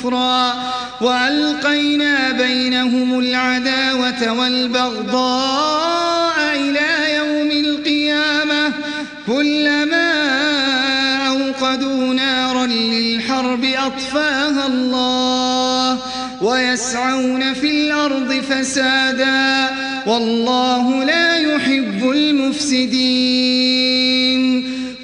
وكفرا وألقينا بينهم العداوة والبغضاء إلى يوم القيامة كلما أوقدوا نارا للحرب أطفاها الله ويسعون في الأرض فسادا والله لا يحب المفسدين